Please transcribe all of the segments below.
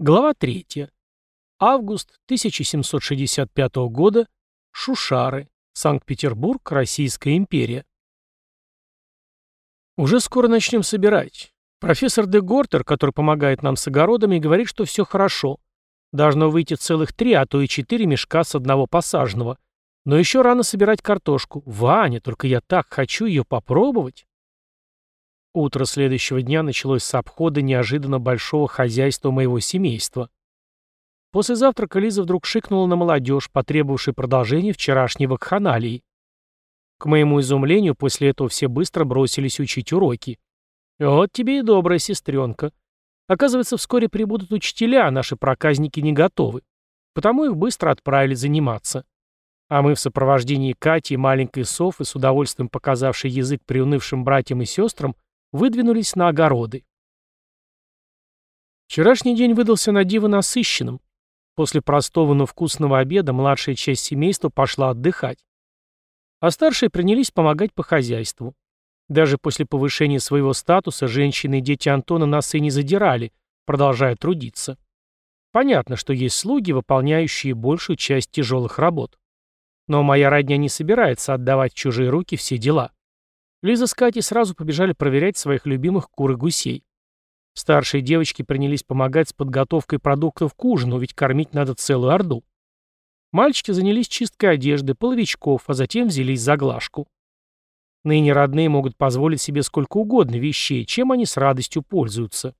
Глава 3. Август 1765 года. Шушары. Санкт-Петербург, Российская империя. Уже скоро начнем собирать. Профессор де Гортер, который помогает нам с огородами, говорит, что все хорошо. Должно выйти целых три, а то и четыре мешка с одного посаженного. Но еще рано собирать картошку. Ваня, только я так хочу ее попробовать. Утро следующего дня началось с обхода неожиданно большого хозяйства моего семейства. После завтрака Лиза вдруг шикнула на молодежь, потребовавшей продолжения вчерашней вакханалии. К моему изумлению, после этого все быстро бросились учить уроки. Вот тебе и добрая сестренка. Оказывается, вскоре прибудут учителя, а наши проказники не готовы. Потому их быстро отправили заниматься. А мы в сопровождении Кати и маленькой Софы, с удовольствием показавшей язык приунывшим братьям и сестрам, выдвинулись на огороды. Вчерашний день выдался на диво насыщенным. После простого, но вкусного обеда младшая часть семейства пошла отдыхать. А старшие принялись помогать по хозяйству. Даже после повышения своего статуса женщины и дети Антона нас и не задирали, продолжая трудиться. Понятно, что есть слуги, выполняющие большую часть тяжелых работ. Но моя родня не собирается отдавать чужие руки все дела. Лиза с Катей сразу побежали проверять своих любимых кур и гусей. Старшие девочки принялись помогать с подготовкой продуктов к ужину, ведь кормить надо целую орду. Мальчики занялись чисткой одежды, половичков, а затем взялись за глажку. Ныне родные могут позволить себе сколько угодно вещей, чем они с радостью пользуются.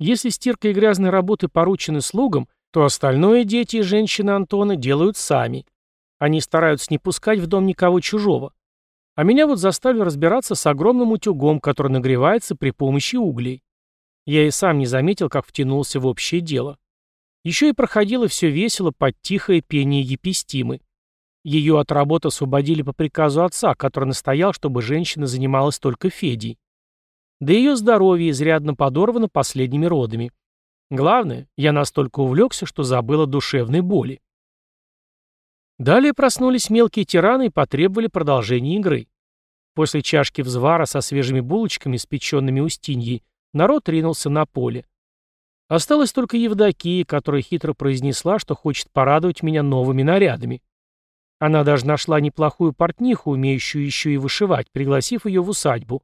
Если стирка и грязные работы поручены слугам, то остальное дети и женщины Антона делают сами. Они стараются не пускать в дом никого чужого. А меня вот заставили разбираться с огромным утюгом, который нагревается при помощи углей. Я и сам не заметил, как втянулся в общее дело. Еще и проходило все весело под тихое пение Епистимы. Ее от работы освободили по приказу отца, который настоял, чтобы женщина занималась только Федей. Да ее здоровье изрядно подорвано последними родами. Главное, я настолько увлекся, что забыл о душевной боли. Далее проснулись мелкие тираны и потребовали продолжения игры. После чашки взвара со свежими булочками, спеченными Устиньей, народ ринулся на поле. Осталась только Евдокия, которая хитро произнесла, что хочет порадовать меня новыми нарядами. Она даже нашла неплохую портниху, умеющую еще и вышивать, пригласив ее в усадьбу.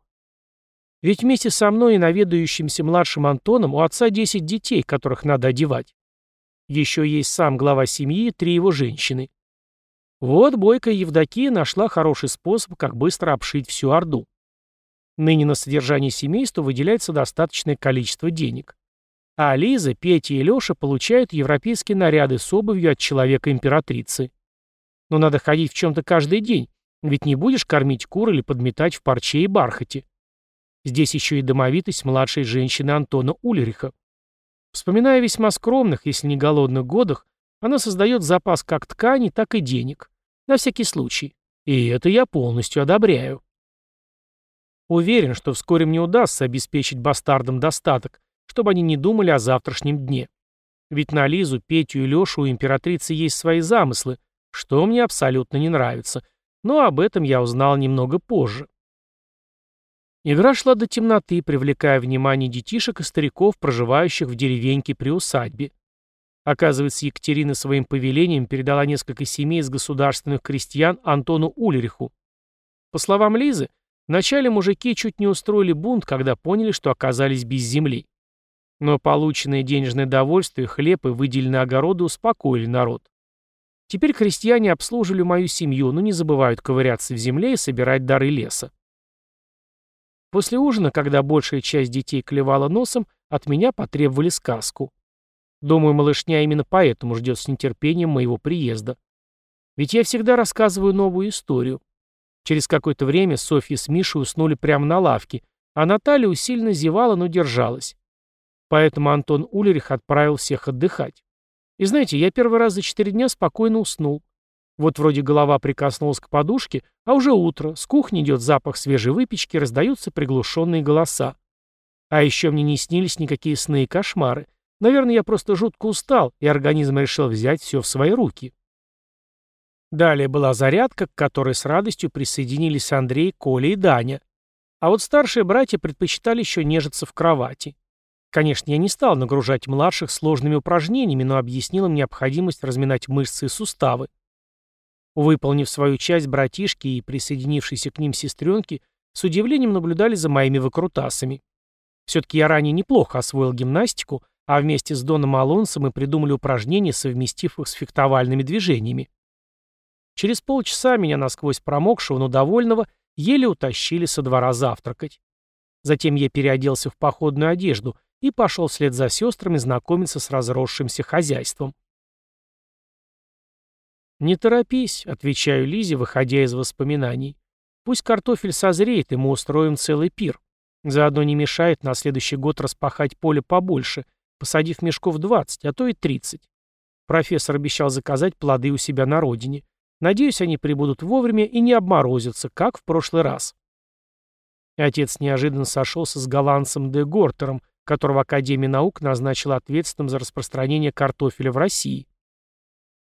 Ведь вместе со мной и наведающимся младшим Антоном у отца 10 детей, которых надо одевать. Еще есть сам глава семьи и три его женщины. Вот бойкая Евдокия нашла хороший способ, как быстро обшить всю Орду. Ныне на содержание семейства выделяется достаточное количество денег. А Лиза, Петя и Леша получают европейские наряды с обувью от человека-императрицы. Но надо ходить в чем-то каждый день, ведь не будешь кормить кур или подметать в парче и бархате. Здесь еще и домовитость младшей женщины Антона Ульриха. Вспоминая весьма скромных, если не голодных годах, она создает запас как тканей, так и денег. На всякий случай. И это я полностью одобряю. Уверен, что вскоре мне удастся обеспечить бастардам достаток, чтобы они не думали о завтрашнем дне. Ведь на Лизу, Петю и Лешу у императрицы есть свои замыслы, что мне абсолютно не нравится. Но об этом я узнал немного позже. Игра шла до темноты, привлекая внимание детишек и стариков, проживающих в деревеньке при усадьбе. Оказывается, Екатерина своим повелением передала несколько семей из государственных крестьян Антону Ульриху. По словам Лизы, вначале мужики чуть не устроили бунт, когда поняли, что оказались без земли. Но полученное денежное довольствие, хлеб и выделенные огороды успокоили народ. Теперь крестьяне обслуживали мою семью, но не забывают ковыряться в земле и собирать дары леса. После ужина, когда большая часть детей клевала носом, от меня потребовали сказку. Думаю, малышня именно поэтому ждет с нетерпением моего приезда. Ведь я всегда рассказываю новую историю. Через какое-то время Софья с Мишей уснули прямо на лавке, а Наталья усиленно зевала, но держалась. Поэтому Антон Улерих отправил всех отдыхать. И знаете, я первый раз за четыре дня спокойно уснул. Вот вроде голова прикоснулась к подушке, а уже утро, с кухни идет запах свежей выпечки, раздаются приглушенные голоса. А еще мне не снились никакие сны и кошмары. Наверное, я просто жутко устал, и организм решил взять все в свои руки. Далее была зарядка, к которой с радостью присоединились Андрей, Коля и Даня. А вот старшие братья предпочитали еще нежиться в кровати. Конечно, я не стал нагружать младших сложными упражнениями, но объяснил им необходимость разминать мышцы и суставы. Выполнив свою часть, братишки и присоединившиеся к ним сестренки с удивлением наблюдали за моими выкрутасами. Все-таки я ранее неплохо освоил гимнастику, а вместе с Доном Алонсо мы придумали упражнения, совместив их с фехтовальными движениями. Через полчаса меня насквозь промокшего, но довольного, еле утащили со двора завтракать. Затем я переоделся в походную одежду и пошел вслед за сестрами знакомиться с разросшимся хозяйством. «Не торопись», — отвечаю Лизе, выходя из воспоминаний. «Пусть картофель созреет, и мы устроим целый пир. Заодно не мешает на следующий год распахать поле побольше, посадив мешков 20, а то и 30. Профессор обещал заказать плоды у себя на родине. Надеюсь, они прибудут вовремя и не обморозятся, как в прошлый раз. Отец неожиданно сошелся с голландцем де Гортером, которого Академия наук назначила ответственным за распространение картофеля в России.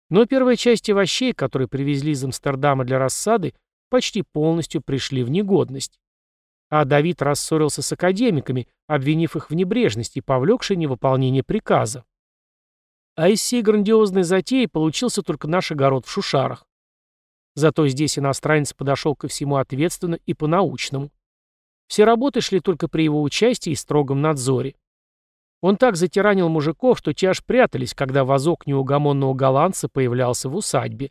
Но первая часть овощей, которые привезли из Амстердама для рассады, почти полностью пришли в негодность. А Давид рассорился с академиками, обвинив их в небрежности и повлекшей невыполнение приказа. А из всей грандиозной затеи получился только наш огород в Шушарах. Зато здесь иностранец подошел ко всему ответственно и по-научному. Все работы шли только при его участии и строгом надзоре. Он так затиранил мужиков, что те аж прятались, когда вазок неугомонного голландца появлялся в усадьбе.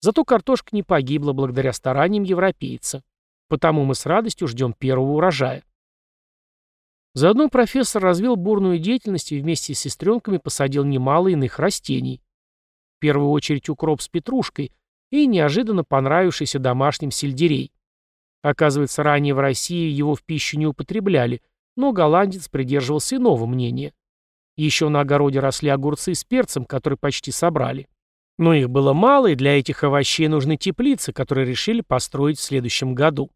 Зато картошка не погибла благодаря стараниям европейца. Потому мы с радостью ждем первого урожая. Заодно профессор развил бурную деятельность и вместе с сестренками посадил немало иных растений. В первую очередь укроп с петрушкой и неожиданно понравившийся домашним сельдерей. Оказывается, ранее в России его в пищу не употребляли, но голландец придерживался иного мнения. Еще на огороде росли огурцы с перцем, которые почти собрали. Но их было мало, и для этих овощей нужны теплицы, которые решили построить в следующем году.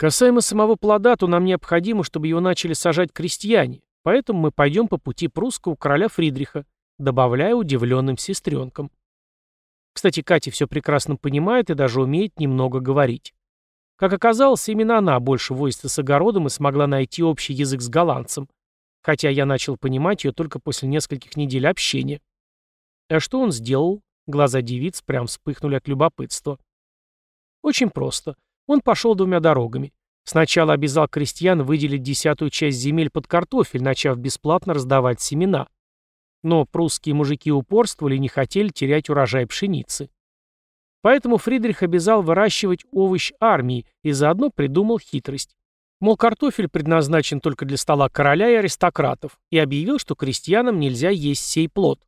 Касаемо самого плода, то нам необходимо, чтобы его начали сажать крестьяне, поэтому мы пойдем по пути прусского короля Фридриха, добавляя удивленным сестренкам. Кстати, Катя все прекрасно понимает и даже умеет немного говорить. Как оказалось, именно она больше возится с огородом и смогла найти общий язык с голландцем, хотя я начал понимать ее только после нескольких недель общения. А что он сделал? Глаза девиц прям вспыхнули от любопытства. Очень просто. Он пошел двумя дорогами. Сначала обязал крестьян выделить десятую часть земель под картофель, начав бесплатно раздавать семена. Но прусские мужики упорствовали и не хотели терять урожай пшеницы. Поэтому Фридрих обязал выращивать овощ армии и заодно придумал хитрость. Мол, картофель предназначен только для стола короля и аристократов, и объявил, что крестьянам нельзя есть сей плод.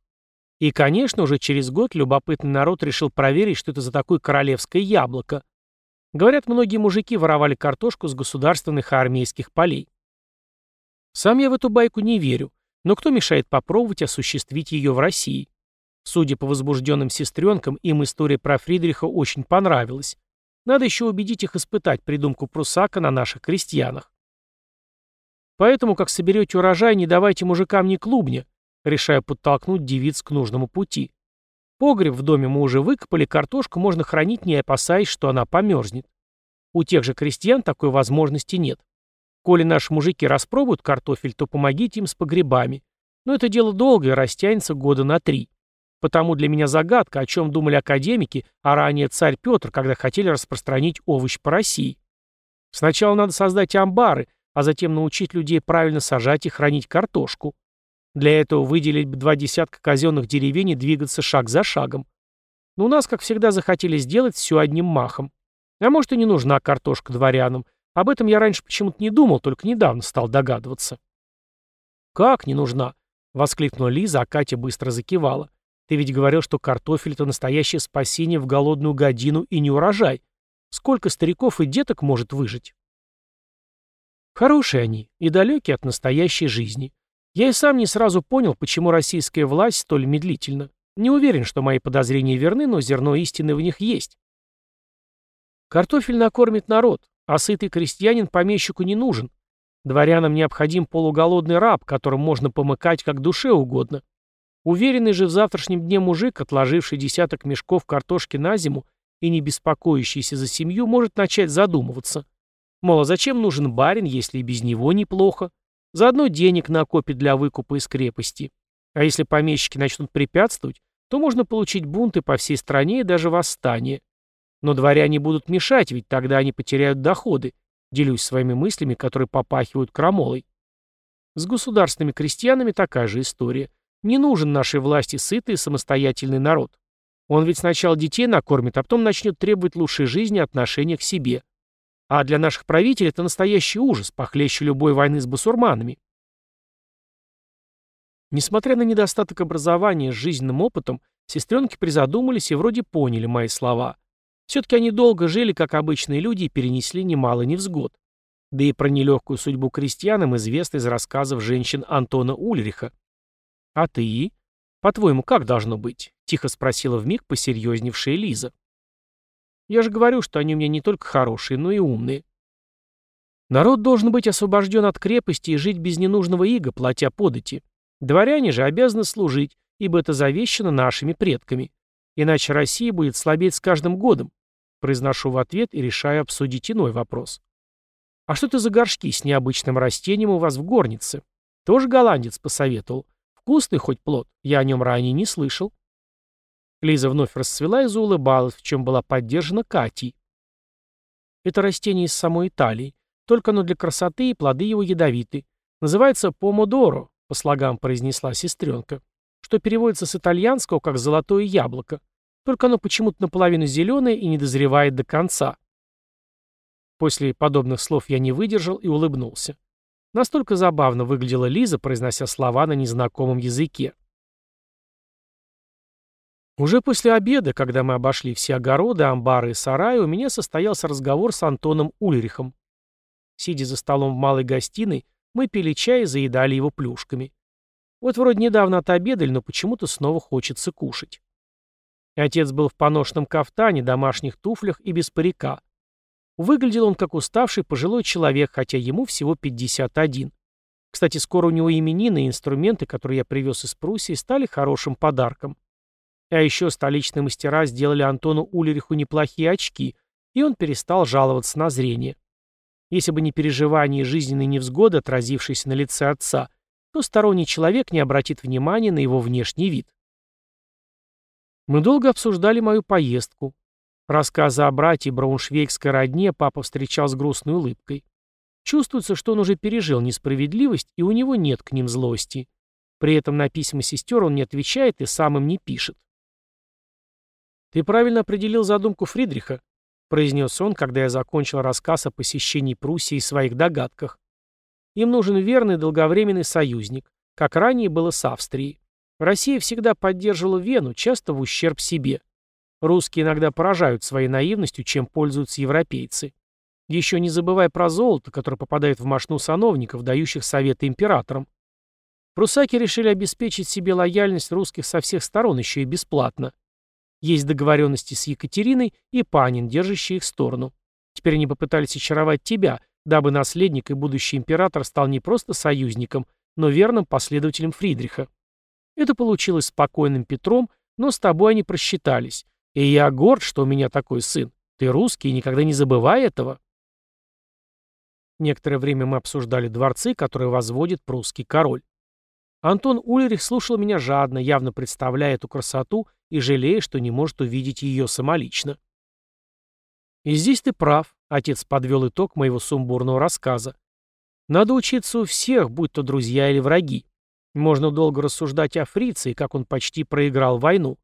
И, конечно, уже через год любопытный народ решил проверить, что это за такое королевское яблоко. Говорят, многие мужики воровали картошку с государственных и армейских полей. Сам я в эту байку не верю, но кто мешает попробовать осуществить ее в России? Судя по возбужденным сестренкам, им история про Фридриха очень понравилась. Надо еще убедить их испытать придумку Прусака на наших крестьянах. Поэтому, как соберете урожай, не давайте мужикам ни клубня, решаю подтолкнуть девиц к нужному пути. Погреб в доме мы уже выкопали, картошку можно хранить, не опасаясь, что она померзнет. У тех же крестьян такой возможности нет. Коли наши мужики распробуют картофель, то помогите им с погребами. Но это дело долгое, растянется года на три. Потому для меня загадка, о чем думали академики, а ранее царь Петр, когда хотели распространить овощ по России. Сначала надо создать амбары, а затем научить людей правильно сажать и хранить картошку. Для этого выделить два десятка казенных деревень и двигаться шаг за шагом. Но у нас, как всегда, захотели сделать все одним махом. А может и не нужна картошка дворянам. Об этом я раньше почему-то не думал, только недавно стал догадываться. «Как не нужна?» — воскликнула Лиза, а Катя быстро закивала. Ты ведь говорил, что картофель — это настоящее спасение в голодную годину и не урожай. Сколько стариков и деток может выжить? Хорошие они и далекие от настоящей жизни. Я и сам не сразу понял, почему российская власть столь медлительна. Не уверен, что мои подозрения верны, но зерно истины в них есть. Картофель накормит народ, а сытый крестьянин помещику не нужен. Дворянам необходим полуголодный раб, которым можно помыкать как душе угодно. Уверенный же в завтрашнем дне мужик, отложивший десяток мешков картошки на зиму и не беспокоящийся за семью, может начать задумываться. Мол, а зачем нужен барин, если и без него неплохо? Заодно денег накопит для выкупа из крепости. А если помещики начнут препятствовать, то можно получить бунты по всей стране и даже восстание. Но дворяне будут мешать, ведь тогда они потеряют доходы. Делюсь своими мыслями, которые попахивают крамолой. С государственными крестьянами такая же история. Не нужен нашей власти сытый и самостоятельный народ. Он ведь сначала детей накормит, а потом начнет требовать лучшей жизни и отношения к себе. А для наших правителей это настоящий ужас, похлеще любой войны с басурманами. Несмотря на недостаток образования с жизненным опытом, сестренки призадумались и вроде поняли мои слова. Все-таки они долго жили, как обычные люди, и перенесли немало невзгод. Да и про нелегкую судьбу крестьянам известно из рассказов женщин Антона Ульриха. «А ты? По-твоему, как должно быть?» — тихо спросила вмиг посерьезневшая Лиза. «Я же говорю, что они у меня не только хорошие, но и умные. Народ должен быть освобожден от крепости и жить без ненужного ига, платя подати. Дворяне же обязаны служить, ибо это завещано нашими предками. Иначе Россия будет слабеть с каждым годом. Произношу в ответ и решаю обсудить иной вопрос. А что это за горшки с необычным растением у вас в горнице? Тоже голландец посоветовал. Вкусный хоть плод, я о нем ранее не слышал. Лиза вновь расцвела и заулыбалась, в чем была поддержана Катей. Это растение из самой Италии. Только оно для красоты, и плоды его ядовиты. Называется помодоро, по слогам произнесла сестренка что переводится с итальянского как «золотое яблоко», только оно почему-то наполовину зеленое и не дозревает до конца. После подобных слов я не выдержал и улыбнулся. Настолько забавно выглядела Лиза, произнося слова на незнакомом языке. Уже после обеда, когда мы обошли все огороды, амбары и сараи, у меня состоялся разговор с Антоном Ульрихом. Сидя за столом в малой гостиной, мы пили чай и заедали его плюшками. Вот вроде недавно отобедали, но почему-то снова хочется кушать. Отец был в поношенном кафтане, домашних туфлях и без парика. Выглядел он как уставший пожилой человек, хотя ему всего 51. Кстати, скоро у него именины и инструменты, которые я привез из Пруссии, стали хорошим подарком. А еще столичные мастера сделали Антону Улериху неплохие очки, и он перестал жаловаться на зрение. Если бы не переживания и жизненные невзгоды, отразившиеся на лице отца, то сторонний человек не обратит внимания на его внешний вид. Мы долго обсуждали мою поездку. Рассказы о брате брауншвейгской родне папа встречал с грустной улыбкой. Чувствуется, что он уже пережил несправедливость, и у него нет к ним злости. При этом на письма сестер он не отвечает и сам им не пишет. «Ты правильно определил задумку Фридриха», — произнес он, когда я закончил рассказ о посещении Пруссии и своих догадках. Им нужен верный долговременный союзник, как ранее было с Австрией. Россия всегда поддерживала Вену, часто в ущерб себе. Русские иногда поражают своей наивностью, чем пользуются европейцы. Еще не забывай про золото, которое попадает в мошну сановников, дающих советы императорам. Прусаки решили обеспечить себе лояльность русских со всех сторон еще и бесплатно. Есть договоренности с Екатериной и Панин, держащий их сторону. Теперь они попытались очаровать тебя, дабы наследник и будущий император стал не просто союзником, но верным последователем Фридриха. Это получилось спокойным Петром, но с тобой они просчитались. И я горд, что у меня такой сын. Ты русский, никогда не забывай этого. Некоторое время мы обсуждали дворцы, которые возводит прусский король. Антон Ульрих слушал меня жадно, явно представляя эту красоту и жалея, что не может увидеть ее самолично. И здесь ты прав, отец подвел итог моего сумбурного рассказа. Надо учиться у всех, будь то друзья или враги. Можно долго рассуждать о Фриции, как он почти проиграл войну.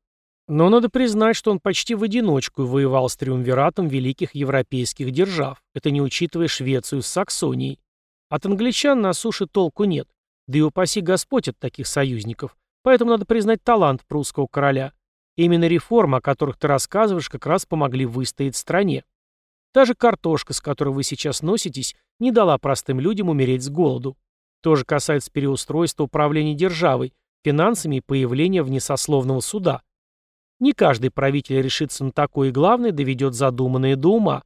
Но надо признать, что он почти в одиночку воевал с триумвиратом великих европейских держав, это не учитывая Швецию с Саксонией. От англичан на суше толку нет, да и упаси Господь от таких союзников. Поэтому надо признать талант прусского короля. Именно реформы, о которых ты рассказываешь, как раз помогли выстоять стране. Та же картошка, с которой вы сейчас носитесь, не дала простым людям умереть с голоду. То же касается переустройства управления державой, финансами и появления внесословного суда. Не каждый правитель решится на такое и, главное, доведет задуманное до ума.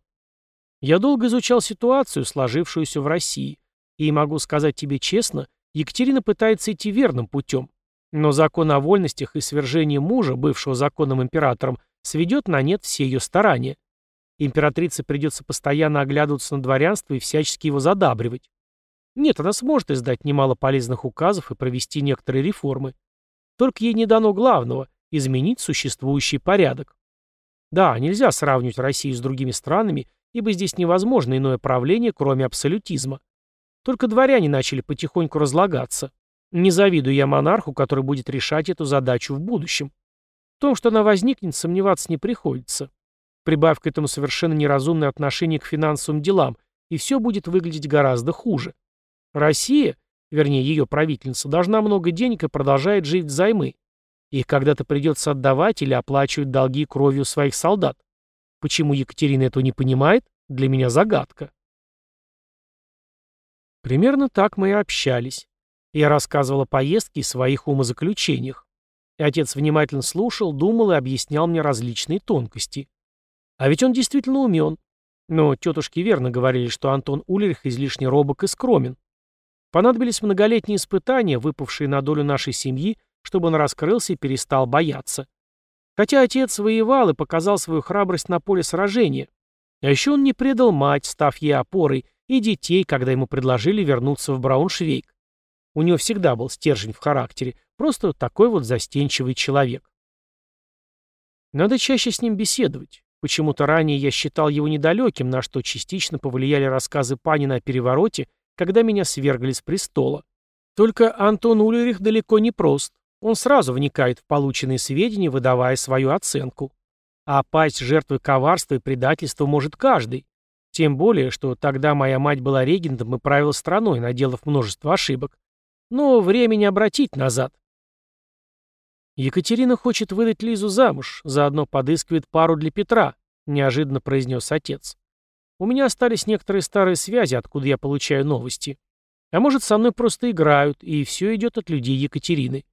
Я долго изучал ситуацию, сложившуюся в России, и могу сказать тебе честно, Екатерина пытается идти верным путем. Но закон о вольностях и свержении мужа, бывшего законным императором, сведет на нет все ее старания. Императрице придется постоянно оглядываться на дворянство и всячески его задабривать. Нет, она сможет издать немало полезных указов и провести некоторые реформы. Только ей не дано главного – изменить существующий порядок. Да, нельзя сравнивать Россию с другими странами, ибо здесь невозможно иное правление, кроме абсолютизма. Только дворяне начали потихоньку разлагаться. Не завидую я монарху, который будет решать эту задачу в будущем. В том, что она возникнет, сомневаться не приходится. Прибавь к этому совершенно неразумное отношение к финансовым делам, и все будет выглядеть гораздо хуже. Россия, вернее ее правительница, должна много денег и продолжает жить взаймы. Их когда-то придется отдавать или оплачивать долги кровью своих солдат. Почему Екатерина этого не понимает, для меня загадка. Примерно так мы и общались. Я рассказывал о поездке и своих умозаключениях. И отец внимательно слушал, думал и объяснял мне различные тонкости. А ведь он действительно умен. Но тетушки верно говорили, что Антон Ульрих излишне робок и скромен. Понадобились многолетние испытания, выпавшие на долю нашей семьи, чтобы он раскрылся и перестал бояться. Хотя отец воевал и показал свою храбрость на поле сражения. А еще он не предал мать, став ей опорой, и детей, когда ему предложили вернуться в Брауншвейг. У него всегда был стержень в характере, просто такой вот застенчивый человек. Надо чаще с ним беседовать. Почему-то ранее я считал его недалеким, на что частично повлияли рассказы Панина о перевороте, когда меня свергли с престола. Только Антон Ульрих далеко не прост. Он сразу вникает в полученные сведения, выдавая свою оценку. А пасть жертвой коварства и предательства может каждый. Тем более, что тогда моя мать была регентом и правила страной, наделав множество ошибок. Но времени обратить назад. «Екатерина хочет выдать Лизу замуж, заодно подыскивает пару для Петра», — неожиданно произнес отец. «У меня остались некоторые старые связи, откуда я получаю новости. А может, со мной просто играют, и все идет от людей Екатерины.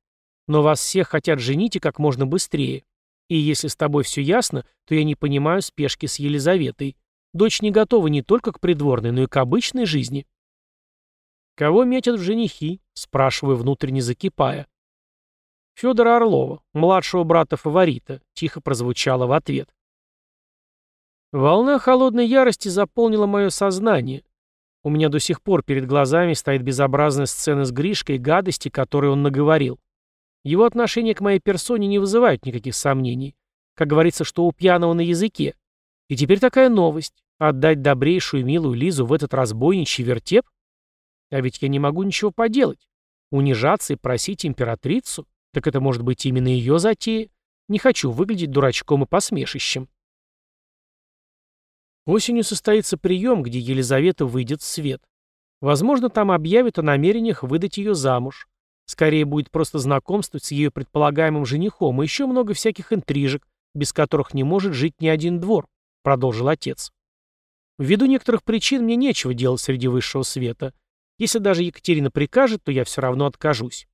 Но вас всех хотят женить и как можно быстрее. И если с тобой все ясно, то я не понимаю спешки с Елизаветой. Дочь не готова не только к придворной, но и к обычной жизни». «Кого метят в женихи?» — спрашиваю, внутренне закипая. Федора Орлова, младшего брата фаворита, тихо прозвучало в ответ. Волна холодной ярости заполнила мое сознание. У меня до сих пор перед глазами стоит безобразная сцена с Гришкой и гадости, которые он наговорил. Его отношение к моей персоне не вызывает никаких сомнений. Как говорится, что у пьяного на языке. И теперь такая новость. Отдать добрейшую милую Лизу в этот разбойничий вертеп? А ведь я не могу ничего поделать. Унижаться и просить императрицу? Так это может быть именно ее затея? Не хочу выглядеть дурачком и посмешищем. Осенью состоится прием, где Елизавета выйдет в свет. Возможно, там объявят о намерениях выдать ее замуж. Скорее будет просто знакомствовать с ее предполагаемым женихом и еще много всяких интрижек, без которых не может жить ни один двор, продолжил отец. Ввиду некоторых причин мне нечего делать среди высшего света. Если даже Екатерина прикажет, то я все равно откажусь.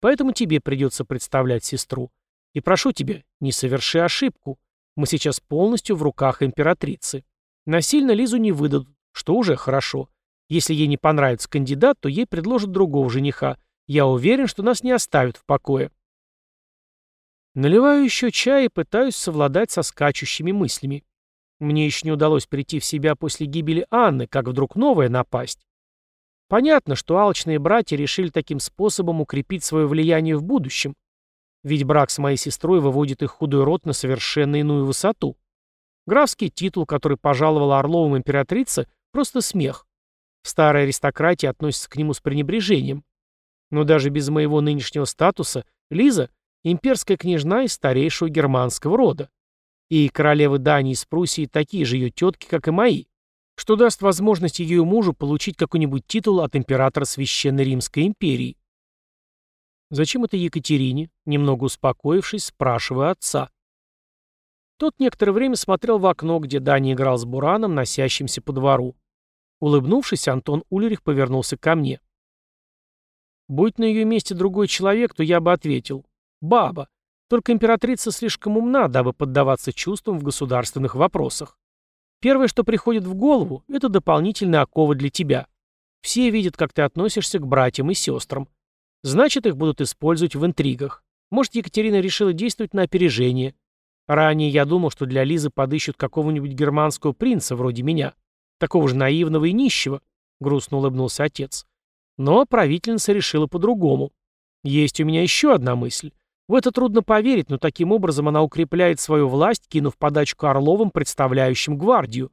Поэтому тебе придется представлять сестру. И прошу тебя, не соверши ошибку. Мы сейчас полностью в руках императрицы. Насильно Лизу не выдадут, что уже хорошо. Если ей не понравится кандидат, то ей предложат другого жениха. Я уверен, что нас не оставят в покое. Наливаю еще чай и пытаюсь совладать со скачущими мыслями. Мне еще не удалось прийти в себя после гибели Анны, как вдруг новая напасть. Понятно, что алчные братья решили таким способом укрепить свое влияние в будущем. Ведь брак с моей сестрой выводит их худой род на совершенно иную высоту. Графский титул, который пожаловала Орловым императрица, просто смех. В старой аристократии относятся к нему с пренебрежением. Но даже без моего нынешнего статуса Лиза – имперская княжна из старейшего германского рода. И королевы Дании с Пруссии такие же ее тетки, как и мои что даст возможность ее мужу получить какой-нибудь титул от императора Священной Римской империи. Зачем это Екатерине? Немного успокоившись, спрашиваю отца. Тот некоторое время смотрел в окно, где Дани играл с Бураном, носящимся по двору. Улыбнувшись, Антон Ульрих повернулся ко мне. Будь на ее месте другой человек, то я бы ответил. Баба. Только императрица слишком умна, дабы поддаваться чувствам в государственных вопросах. Первое, что приходит в голову, это дополнительная окова для тебя. Все видят, как ты относишься к братьям и сестрам. Значит, их будут использовать в интригах. Может, Екатерина решила действовать на опережение. Ранее я думал, что для Лизы подыщут какого-нибудь германского принца вроде меня. Такого же наивного и нищего, грустно улыбнулся отец. Но правительница решила по-другому. Есть у меня еще одна мысль. В это трудно поверить, но таким образом она укрепляет свою власть, кинув подачку Орловым, представляющим гвардию.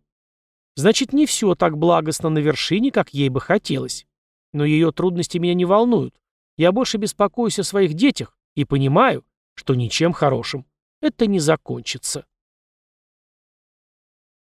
Значит, не все так благостно на вершине, как ей бы хотелось. Но ее трудности меня не волнуют. Я больше беспокоюсь о своих детях и понимаю, что ничем хорошим это не закончится.